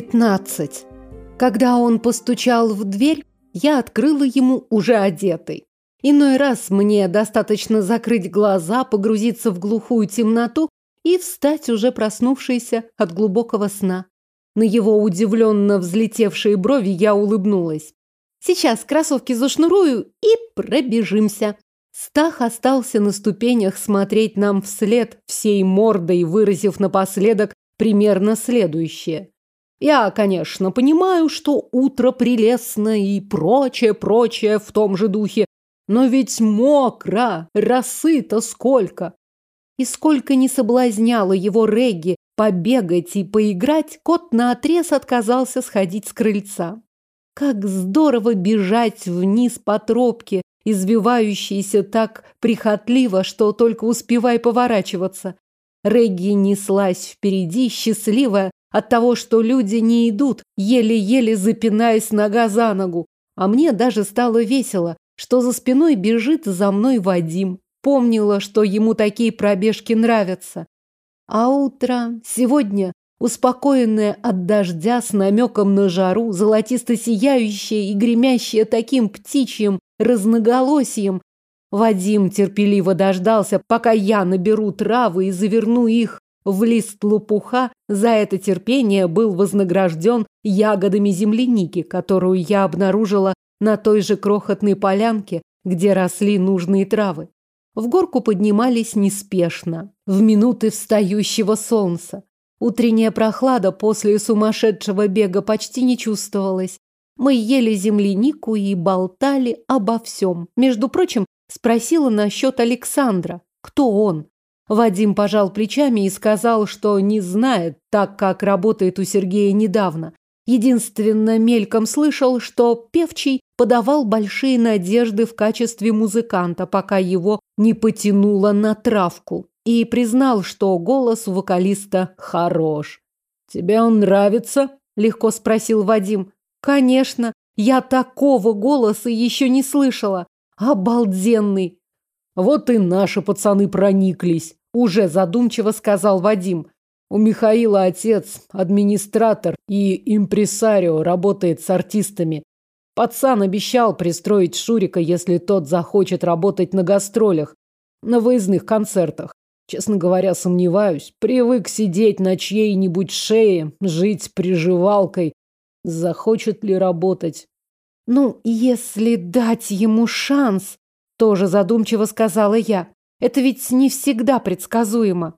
15. Когда он постучал в дверь, я открыла ему уже одетой. Иной раз мне достаточно закрыть глаза, погрузиться в глухую темноту и встать уже проснувшейся от глубокого сна. На его удивленно взлетевшие брови я улыбнулась. Сейчас кроссовки зашнурую и пробежимся. Стах остался на ступенях смотреть нам вслед, всей мордой выразив напоследок примерно следующее. Я, конечно, понимаю, что утро прелестно и прочее, прочее в том же духе, но ведь мокро, росы-то сколько. И сколько не соблазняло его Регги побегать и поиграть, кот наотрез отказался сходить с крыльца. Как здорово бежать вниз по тропке, извивающейся так прихотливо, что только успевай поворачиваться. Регги неслась впереди, счастливая от того, что люди не идут, еле-еле запинаясь нога за ногу. А мне даже стало весело, что за спиной бежит за мной Вадим. Помнила, что ему такие пробежки нравятся. А утро сегодня, успокоенное от дождя с намеком на жару, золотисто сияющее и гремящее таким птичьим разноголосием, Вадим терпеливо дождался, пока я наберу травы и заверну их в лист лопуха. За это терпение был вознагражден ягодами земляники, которую я обнаружила на той же крохотной полянке, где росли нужные травы. В горку поднимались неспешно, в минуты встающего солнца. Утренняя прохлада после сумасшедшего бега почти не чувствовалась. Мы ели землянику и болтали обо всем. Между прочим, спросила насчет Александра. Кто он? Вадим пожал плечами и сказал, что не знает, так как работает у Сергея недавно. Единственно мельком слышал, что Певчий подавал большие надежды в качестве музыканта, пока его не потянуло на травку, и признал, что голос у вокалиста хорош. «Тебе он нравится?» – легко спросил Вадим. «Конечно, я такого голоса еще не слышала. Обалденный!» «Вот и наши пацаны прониклись», – уже задумчиво сказал Вадим. У Михаила отец, администратор и импресарио, работает с артистами. Пацан обещал пристроить Шурика, если тот захочет работать на гастролях, на выездных концертах. Честно говоря, сомневаюсь. Привык сидеть на чьей-нибудь шее, жить приживалкой. Захочет ли работать? Ну, если дать ему шанс, тоже задумчиво сказала я. Это ведь не всегда предсказуемо.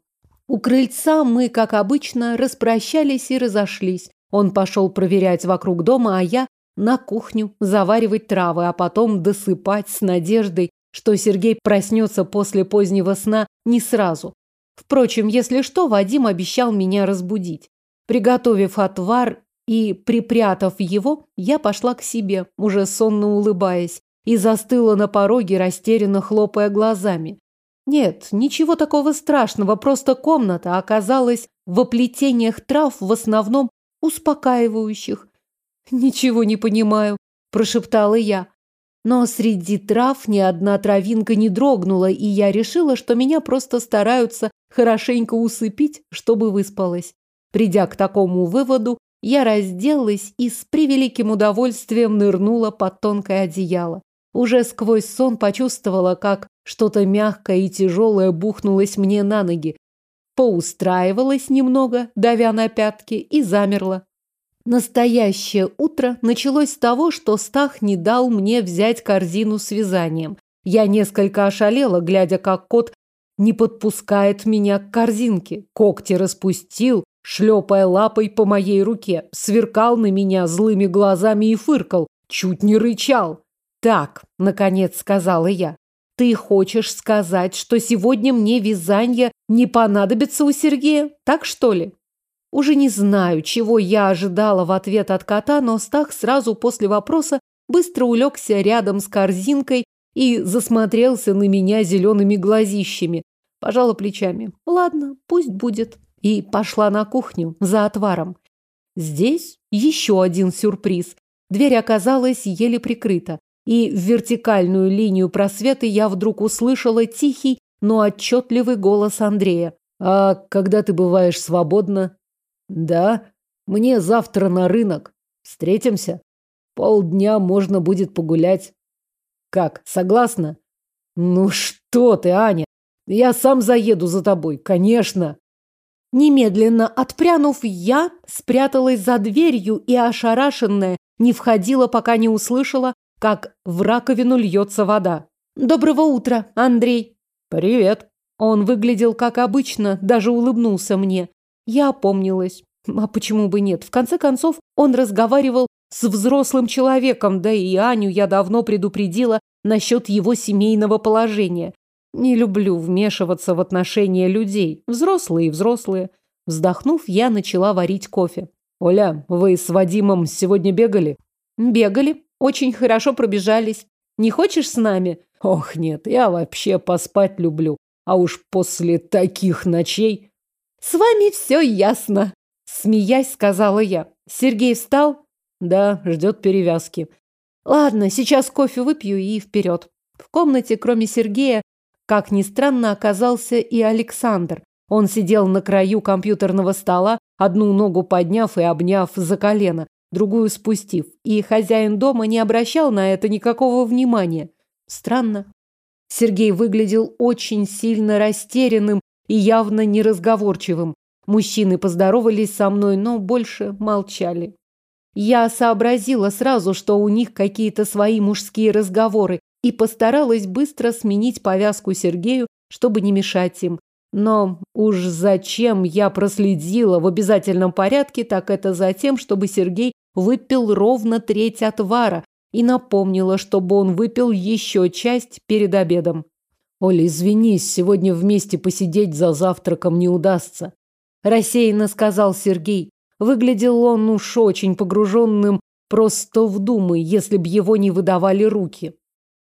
У крыльца мы, как обычно, распрощались и разошлись. Он пошел проверять вокруг дома, а я на кухню заваривать травы, а потом досыпать с надеждой, что Сергей проснется после позднего сна не сразу. Впрочем, если что, Вадим обещал меня разбудить. Приготовив отвар и припрятав его, я пошла к себе, уже сонно улыбаясь, и застыла на пороге, растерянно хлопая глазами. Нет, ничего такого страшного, просто комната оказалась в оплетениях трав, в основном успокаивающих. «Ничего не понимаю», – прошептала я. Но среди трав ни одна травинка не дрогнула, и я решила, что меня просто стараются хорошенько усыпить, чтобы выспалась. Придя к такому выводу, я разделась и с превеликим удовольствием нырнула под тонкое одеяло. Уже сквозь сон почувствовала, как что-то мягкое и тяжелое бухнулось мне на ноги. Поустраивалась немного, давя на пятки, и замерла. Настоящее утро началось с того, что Стах не дал мне взять корзину с вязанием. Я несколько ошалела, глядя, как кот не подпускает меня к корзинке. Когти распустил, шлепая лапой по моей руке, сверкал на меня злыми глазами и фыркал, чуть не рычал. «Так», — наконец сказала я, — «ты хочешь сказать, что сегодня мне вязание не понадобится у Сергея? Так что ли?» Уже не знаю, чего я ожидала в ответ от кота, но Стах сразу после вопроса быстро улегся рядом с корзинкой и засмотрелся на меня зелеными глазищами. Пожала плечами. «Ладно, пусть будет». И пошла на кухню за отваром. Здесь еще один сюрприз. Дверь оказалась еле прикрыта и в вертикальную линию просвета я вдруг услышала тихий, но отчетливый голос Андрея. «А когда ты бываешь свободна?» «Да. Мне завтра на рынок. Встретимся? Полдня можно будет погулять. Как, согласна? Ну что ты, Аня? Я сам заеду за тобой, конечно. Немедленно отпрянув, я спряталась за дверью и, ошарашенная, не входила, пока не услышала, как в раковину льется вода. «Доброго утра, Андрей!» «Привет!» Он выглядел как обычно, даже улыбнулся мне. Я опомнилась. А почему бы нет? В конце концов, он разговаривал с взрослым человеком, да и Аню я давно предупредила насчет его семейного положения. Не люблю вмешиваться в отношения людей. Взрослые и взрослые. Вздохнув, я начала варить кофе. «Оля, вы с Вадимом сегодня бегали?» «Бегали. Очень хорошо пробежались. Не хочешь с нами?» «Ох, нет, я вообще поспать люблю. А уж после таких ночей...» «С вами все ясно», — смеясь сказала я. Сергей встал? Да, ждет перевязки. Ладно, сейчас кофе выпью и вперед. В комнате, кроме Сергея, как ни странно, оказался и Александр. Он сидел на краю компьютерного стола, одну ногу подняв и обняв за колено, другую спустив, и хозяин дома не обращал на это никакого внимания. Странно. Сергей выглядел очень сильно растерянным и явно неразговорчивым. Мужчины поздоровались со мной, но больше молчали. Я сообразила сразу, что у них какие-то свои мужские разговоры, и постаралась быстро сменить повязку Сергею, чтобы не мешать им. Но уж зачем я проследила в обязательном порядке, так это за тем, чтобы Сергей выпил ровно треть отвара и напомнила, чтобы он выпил еще часть перед обедом. «Оля, извинись, сегодня вместе посидеть за завтраком не удастся», – рассеянно сказал Сергей. Выглядел он уж очень погруженным просто в думы, если б его не выдавали руки.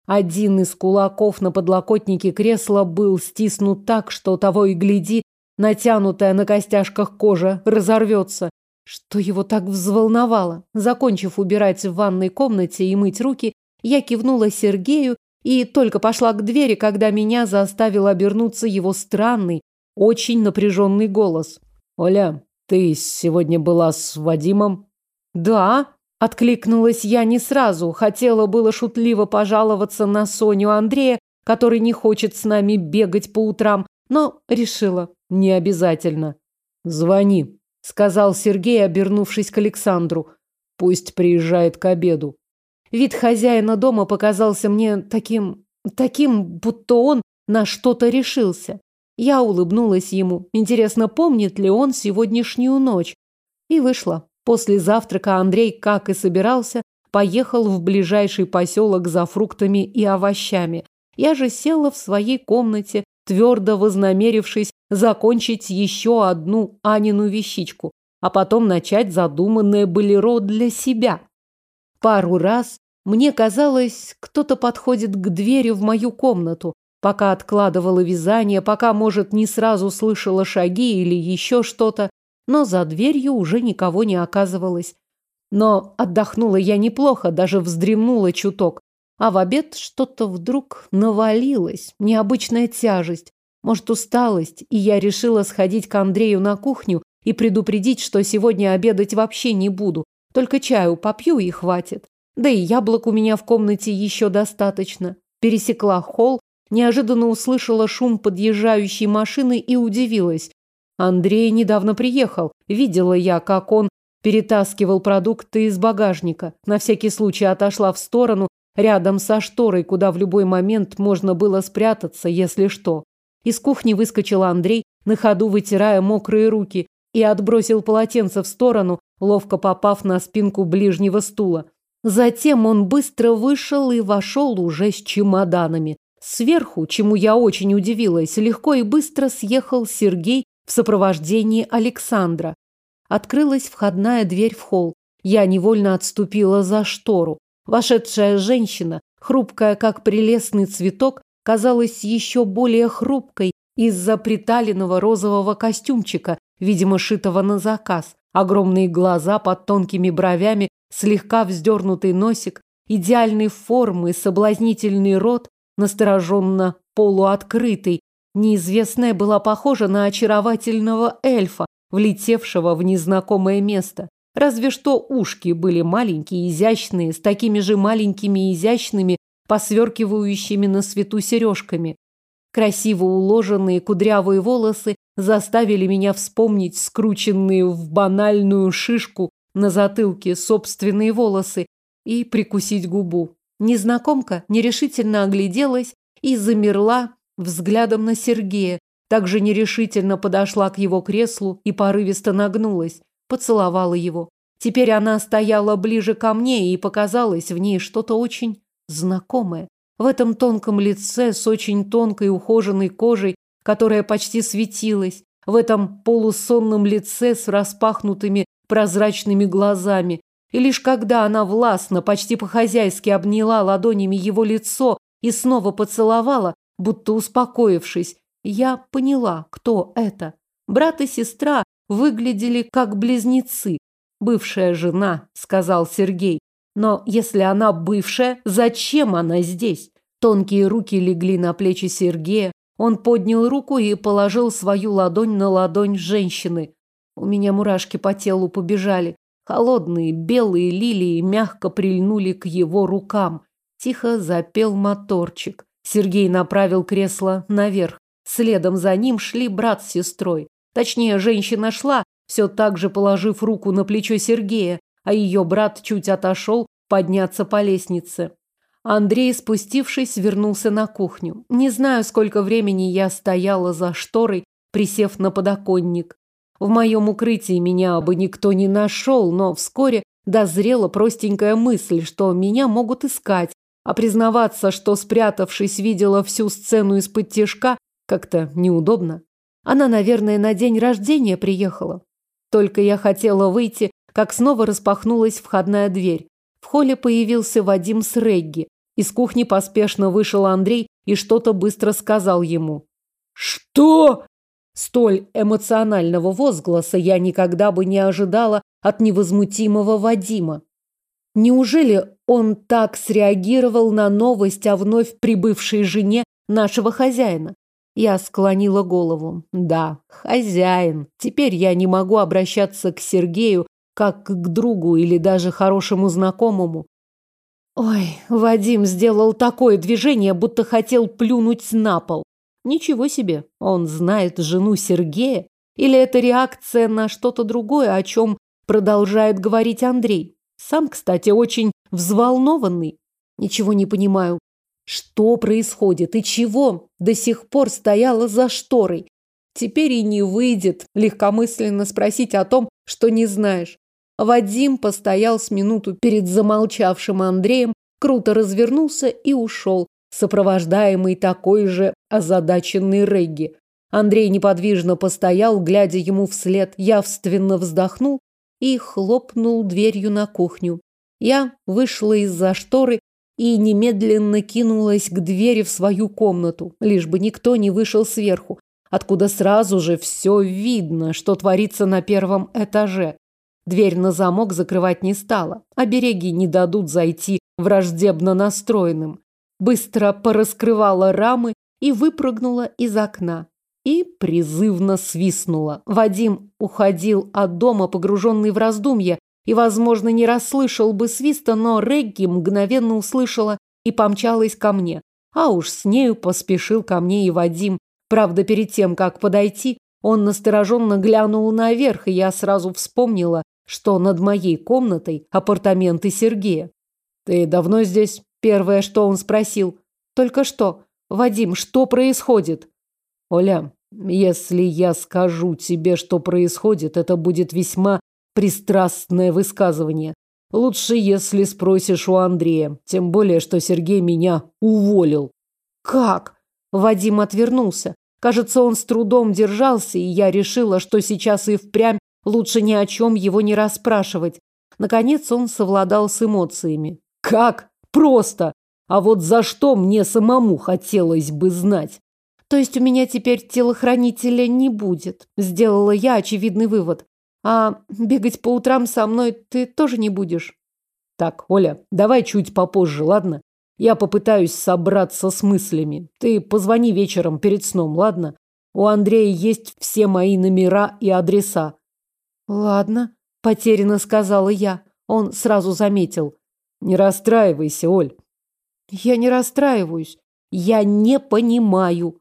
Один из кулаков на подлокотнике кресла был стиснут так, что того и гляди, натянутая на костяшках кожа разорвется. Что его так взволновало? Закончив убирать в ванной комнате и мыть руки, я кивнула Сергею и только пошла к двери, когда меня заставил обернуться его странный, очень напряженный голос. «Оля, ты сегодня была с Вадимом?» «Да», Откликнулась я не сразу, хотела было шутливо пожаловаться на Соню Андрея, который не хочет с нами бегать по утрам, но решила, не обязательно. «Звони», — сказал Сергей, обернувшись к Александру. «Пусть приезжает к обеду». Вид хозяина дома показался мне таким... таким, будто он на что-то решился. Я улыбнулась ему. Интересно, помнит ли он сегодняшнюю ночь? И вышла. После завтрака Андрей, как и собирался, поехал в ближайший поселок за фруктами и овощами. Я же села в своей комнате, твердо вознамерившись закончить еще одну Анину вещичку, а потом начать задуманное болеро для себя. Пару раз мне казалось, кто-то подходит к двери в мою комнату, пока откладывала вязание, пока, может, не сразу слышала шаги или еще что-то но за дверью уже никого не оказывалось. Но отдохнула я неплохо, даже вздремнула чуток. А в обед что-то вдруг навалилось, необычная тяжесть, может, усталость, и я решила сходить к Андрею на кухню и предупредить, что сегодня обедать вообще не буду, только чаю попью и хватит. Да и яблок у меня в комнате еще достаточно. Пересекла холл, неожиданно услышала шум подъезжающей машины и удивилась. Андрей недавно приехал. Видела я, как он перетаскивал продукты из багажника. На всякий случай отошла в сторону, рядом со шторой, куда в любой момент можно было спрятаться, если что. Из кухни выскочил Андрей, на ходу вытирая мокрые руки, и отбросил полотенце в сторону, ловко попав на спинку ближнего стула. Затем он быстро вышел и вошел уже с чемоданами. Сверху, чему я очень удивилась, легко и быстро съехал Сергей в сопровождении Александра. Открылась входная дверь в холл. Я невольно отступила за штору. Вошедшая женщина, хрупкая, как прелестный цветок, казалась еще более хрупкой из-за приталенного розового костюмчика, видимо, шитого на заказ. Огромные глаза под тонкими бровями, слегка вздернутый носик, идеальной формы, соблазнительный рот, настороженно полуоткрытый, Неизвестная была похожа на очаровательного эльфа, влетевшего в незнакомое место. Разве что ушки были маленькие, изящные, с такими же маленькими изящными, посверкивающими на свету сережками. Красиво уложенные кудрявые волосы заставили меня вспомнить скрученные в банальную шишку на затылке собственные волосы и прикусить губу. Незнакомка нерешительно огляделась и замерла взглядом на Сергея, также нерешительно подошла к его креслу и порывисто нагнулась, поцеловала его. Теперь она стояла ближе ко мне, и показалось в ней что-то очень знакомое. В этом тонком лице с очень тонкой ухоженной кожей, которая почти светилась, в этом полусонном лице с распахнутыми прозрачными глазами. И лишь когда она властно, почти по-хозяйски обняла ладонями его лицо и снова поцеловала, будто успокоившись, я поняла, кто это. Брат и сестра выглядели как близнецы. Бывшая жена, сказал Сергей. Но если она бывшая, зачем она здесь? Тонкие руки легли на плечи Сергея. Он поднял руку и положил свою ладонь на ладонь женщины. У меня мурашки по телу побежали. Холодные белые лилии мягко прильнули к его рукам. Тихо запел моторчик. Сергей направил кресло наверх. Следом за ним шли брат с сестрой. Точнее, женщина шла, все так же положив руку на плечо Сергея, а ее брат чуть отошел подняться по лестнице. Андрей, спустившись, вернулся на кухню. Не знаю, сколько времени я стояла за шторой, присев на подоконник. В моем укрытии меня бы никто не нашел, но вскоре дозрела простенькая мысль, что меня могут искать, а признаваться, что, спрятавшись, видела всю сцену из-под тяжка, как-то неудобно. Она, наверное, на день рождения приехала. Только я хотела выйти, как снова распахнулась входная дверь. В холле появился Вадим с Регги. Из кухни поспешно вышел Андрей и что-то быстро сказал ему. «Что?» Столь эмоционального возгласа я никогда бы не ожидала от невозмутимого Вадима. Неужели он так среагировал на новость о вновь прибывшей жене нашего хозяина? Я склонила голову. Да, хозяин. Теперь я не могу обращаться к Сергею как к другу или даже хорошему знакомому. Ой, Вадим сделал такое движение, будто хотел плюнуть на пол. Ничего себе, он знает жену Сергея? Или это реакция на что-то другое, о чем продолжает говорить Андрей? Сам, кстати, очень взволнованный. Ничего не понимаю. Что происходит и чего до сих пор стояла за шторой? Теперь и не выйдет легкомысленно спросить о том, что не знаешь. Вадим постоял с минуту перед замолчавшим Андреем, круто развернулся и ушел, сопровождаемый такой же озадаченной Регги. Андрей неподвижно постоял, глядя ему вслед, явственно вздохнул и хлопнул дверью на кухню. Я вышла из-за шторы и немедленно кинулась к двери в свою комнату, лишь бы никто не вышел сверху, откуда сразу же все видно, что творится на первом этаже. Дверь на замок закрывать не стала. Обереги не дадут зайти враждебно настроенным быстро пораскрывала рамы и выпрыгнула из окна. И призывно свистнула. Вадим уходил от дома, погруженный в раздумья, и, возможно, не расслышал бы свиста, но Регги мгновенно услышала и помчалась ко мне. А уж с нею поспешил ко мне и Вадим. Правда, перед тем, как подойти, он настороженно глянул наверх, и я сразу вспомнила, что над моей комнатой апартаменты Сергея. «Ты давно здесь?» Первое, что он спросил. Только что. Вадим, что происходит? Оля, если я скажу тебе, что происходит, это будет весьма пристрастное высказывание. Лучше, если спросишь у Андрея. Тем более, что Сергей меня уволил. Как? Вадим отвернулся. Кажется, он с трудом держался, и я решила, что сейчас и впрямь лучше ни о чем его не расспрашивать. Наконец он совладал с эмоциями. Как? Просто. А вот за что мне самому хотелось бы знать. То есть у меня теперь телохранителя не будет. Сделала я очевидный вывод. А бегать по утрам со мной ты тоже не будешь. Так, Оля, давай чуть попозже, ладно? Я попытаюсь собраться с мыслями. Ты позвони вечером перед сном, ладно? У Андрея есть все мои номера и адреса. Ладно, потерянно сказала я. Он сразу заметил. Не расстраивайся, Оль. Я не расстраиваюсь. Я не понимаю.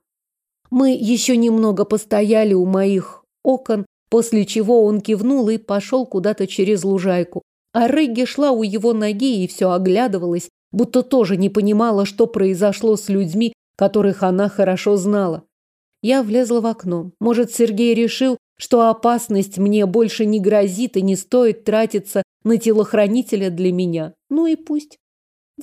Мы еще немного постояли у моих окон, после чего он кивнул и пошел куда-то через лужайку. А Рыгги шла у его ноги и все оглядывалась, будто тоже не понимала, что произошло с людьми, которых она хорошо знала. Я влезла в окно. Может, Сергей решил, что опасность мне больше не грозит и не стоит тратиться на телохранителя для меня. Ну и пусть.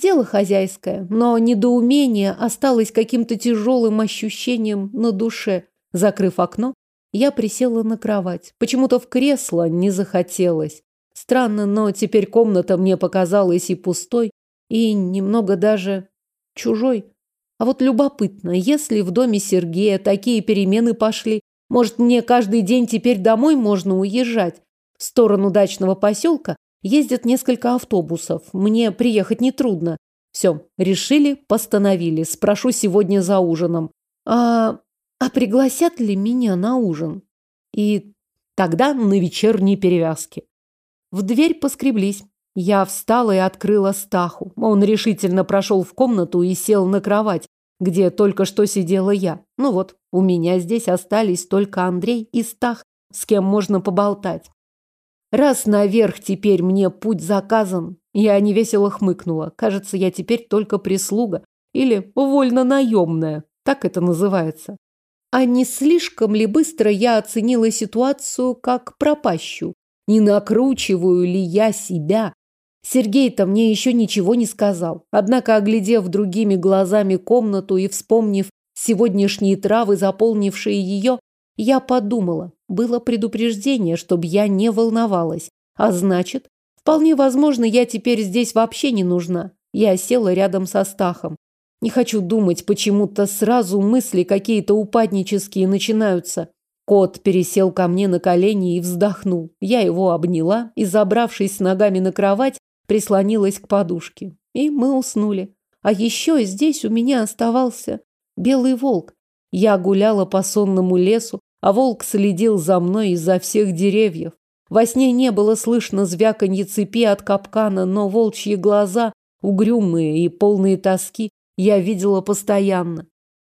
Дело хозяйское, но недоумение осталось каким-то тяжелым ощущением на душе. Закрыв окно, я присела на кровать. Почему-то в кресло не захотелось. Странно, но теперь комната мне показалась и пустой, и немного даже чужой. А вот любопытно, если в доме Сергея такие перемены пошли, может, мне каждый день теперь домой можно уезжать? В сторону дачного поселка ездят несколько автобусов. Мне приехать нетрудно. Все, решили, постановили. Спрошу сегодня за ужином. А, а пригласят ли меня на ужин? И тогда на вечерней перевязке. В дверь поскреблись. Я встала и открыла Стаху. Он решительно прошел в комнату и сел на кровать, где только что сидела я. Ну вот, у меня здесь остались только Андрей и Стах, с кем можно поболтать. Раз наверх теперь мне путь заказан, я невесело хмыкнула. Кажется, я теперь только прислуга или вольно-наемная, так это называется. А не слишком ли быстро я оценила ситуацию как пропащую? Не накручиваю ли я себя Сергей-то мне еще ничего не сказал. Однако, оглядев другими глазами комнату и вспомнив сегодняшние травы, заполнившие ее, я подумала, было предупреждение, чтобы я не волновалась. А значит, вполне возможно, я теперь здесь вообще не нужна. Я села рядом со Стахом. Не хочу думать, почему-то сразу мысли какие-то упаднические начинаются. Кот пересел ко мне на колени и вздохнул. Я его обняла и, забравшись с ногами на кровать, прислонилась к подушке. И мы уснули. А еще здесь у меня оставался белый волк. Я гуляла по сонному лесу, а волк следил за мной изо всех деревьев. Во сне не было слышно звяканье цепи от капкана, но волчьи глаза, угрюмые и полные тоски, я видела постоянно.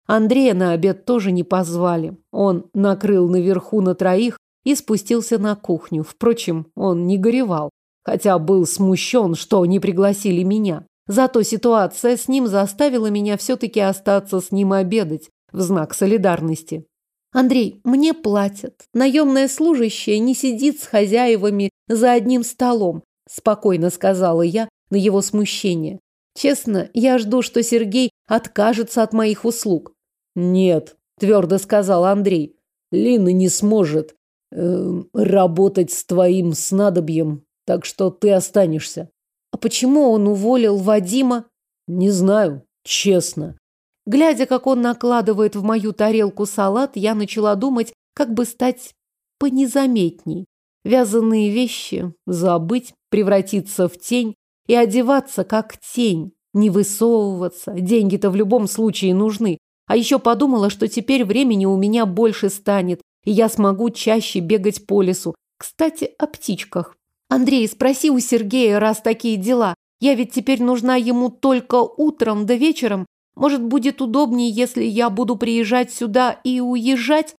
Андрея на обед тоже не позвали. Он накрыл наверху на троих и спустился на кухню. Впрочем, он не горевал хотя был смущен, что не пригласили меня. Зато ситуация с ним заставила меня все-таки остаться с ним обедать в знак солидарности. «Андрей, мне платят. Наемная служащая не сидит с хозяевами за одним столом», спокойно сказала я на его смущение. «Честно, я жду, что Сергей откажется от моих услуг». «Нет», твердо сказал Андрей. «Лина не сможет э, работать с твоим снадобьем так что ты останешься. А почему он уволил Вадима? Не знаю, честно. Глядя, как он накладывает в мою тарелку салат, я начала думать, как бы стать понезаметней. Вязаные вещи забыть, превратиться в тень и одеваться как тень, не высовываться. Деньги-то в любом случае нужны. А еще подумала, что теперь времени у меня больше станет, и я смогу чаще бегать по лесу. Кстати, о птичках. Андрей, спроси у Сергея, раз такие дела. Я ведь теперь нужна ему только утром да вечером. Может, будет удобнее, если я буду приезжать сюда и уезжать?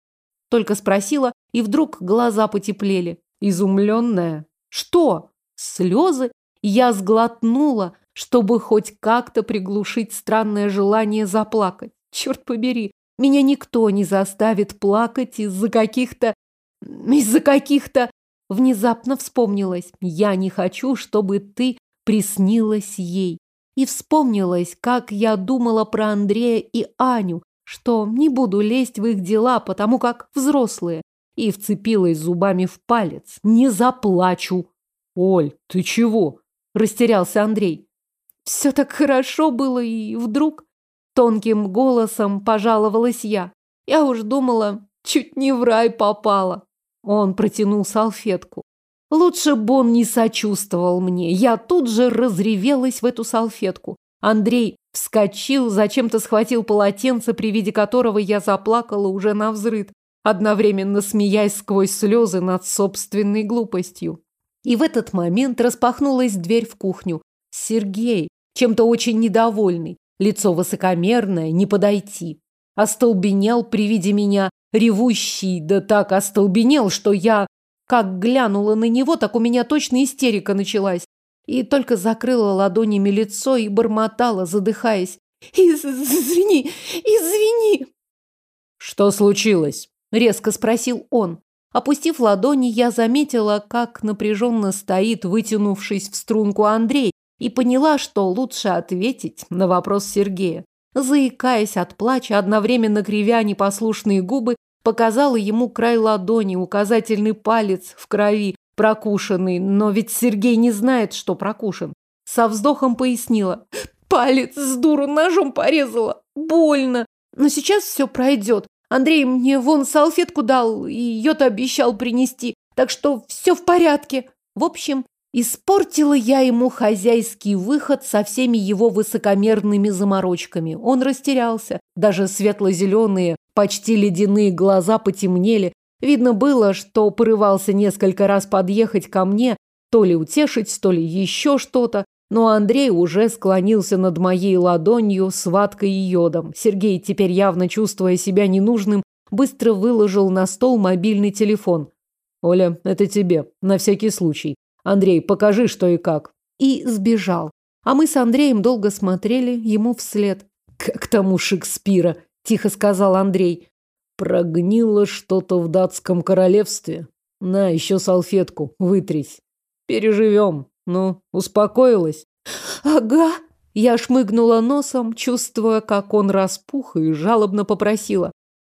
Только спросила, и вдруг глаза потеплели. Изумленная. Что? Слезы? Я сглотнула, чтобы хоть как-то приглушить странное желание заплакать. Черт побери, меня никто не заставит плакать из-за каких-то... из-за каких-то... Внезапно вспомнилось, я не хочу, чтобы ты приснилась ей. И вспомнилось, как я думала про Андрея и Аню, что не буду лезть в их дела, потому как взрослые. И вцепилась зубами в палец. Не заплачу. Оль, ты чего? Растерялся Андрей. Все так хорошо было, и вдруг... Тонким голосом пожаловалась я. Я уж думала, чуть не в рай попала. Он протянул салфетку. Лучше бы он не сочувствовал мне. Я тут же разревелась в эту салфетку. Андрей вскочил, зачем-то схватил полотенце, при виде которого я заплакала уже на взрыд, одновременно смеясь сквозь слезы над собственной глупостью. И в этот момент распахнулась дверь в кухню. Сергей, чем-то очень недовольный, лицо высокомерное, не подойти. Остолбенел при виде меня, ревущий, да так остолбенел, что я, как глянула на него, так у меня точно истерика началась. И только закрыла ладонями лицо и бормотала, задыхаясь. «Извини, извини!» «Что случилось?» – резко спросил он. Опустив ладони, я заметила, как напряженно стоит, вытянувшись в струнку Андрей, и поняла, что лучше ответить на вопрос Сергея. Заикаясь от плача, одновременно кривя непослушные губы, показала ему край ладони, указательный палец в крови, прокушенный, но ведь Сергей не знает, что прокушен. Со вздохом пояснила. Палец с дуру ножом порезала. Больно. Но сейчас все пройдет. Андрей мне вон салфетку дал, и ее-то обещал принести. Так что все в порядке. В общем, испортила я ему хозяйский выход со всеми его высокомерными заморочками. Он растерялся. Даже светло-зеленые, почти ледяные глаза потемнели. Видно было, что порывался несколько раз подъехать ко мне, то ли утешить, то ли еще что-то. Но Андрей уже склонился над моей ладонью с ваткой и йодом. Сергей, теперь явно чувствуя себя ненужным, быстро выложил на стол мобильный телефон. «Оля, это тебе, на всякий случай. Андрей, покажи, что и как». И сбежал. А мы с Андреем долго смотрели ему вслед. «Как тому Шекспира», – тихо сказал Андрей. «Прогнило что-то в датском королевстве. На, еще салфетку, вытрись. Переживем». Ну, успокоилась? Ага. Я шмыгнула носом, чувствуя, как он распух, и жалобно попросила.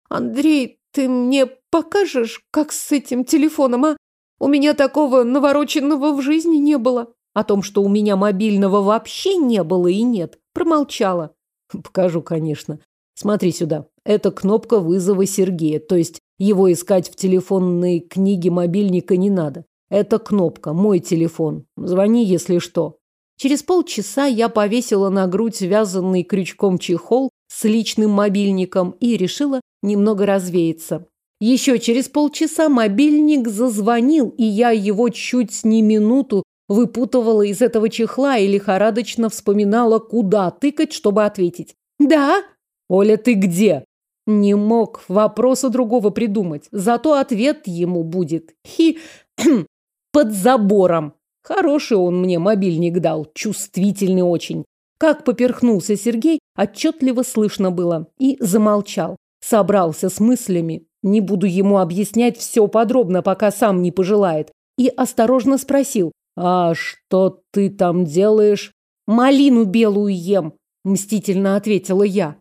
Андрей, ты мне покажешь, как с этим телефоном, а? У меня такого навороченного в жизни не было. О том, что у меня мобильного вообще не было и нет, промолчала. Покажу, конечно. Смотри сюда. Это кнопка вызова Сергея, то есть его искать в телефонной книге мобильника не надо. Это кнопка, мой телефон. Звони, если что. Через полчаса я повесила на грудь вязанный крючком чехол с личным мобильником и решила немного развеяться. Еще через полчаса мобильник зазвонил, и я его чуть не минуту выпутывала из этого чехла и лихорадочно вспоминала, куда тыкать, чтобы ответить. «Да?» «Оля, ты где?» Не мог вопроса другого придумать, зато ответ ему будет. Хи, под забором. Хороший он мне мобильник дал, чувствительный очень. Как поперхнулся Сергей, отчетливо слышно было. И замолчал. Собрался с мыслями. Не буду ему объяснять все подробно, пока сам не пожелает. И осторожно спросил. «А что ты там делаешь?» «Малину белую ем», – мстительно ответила я.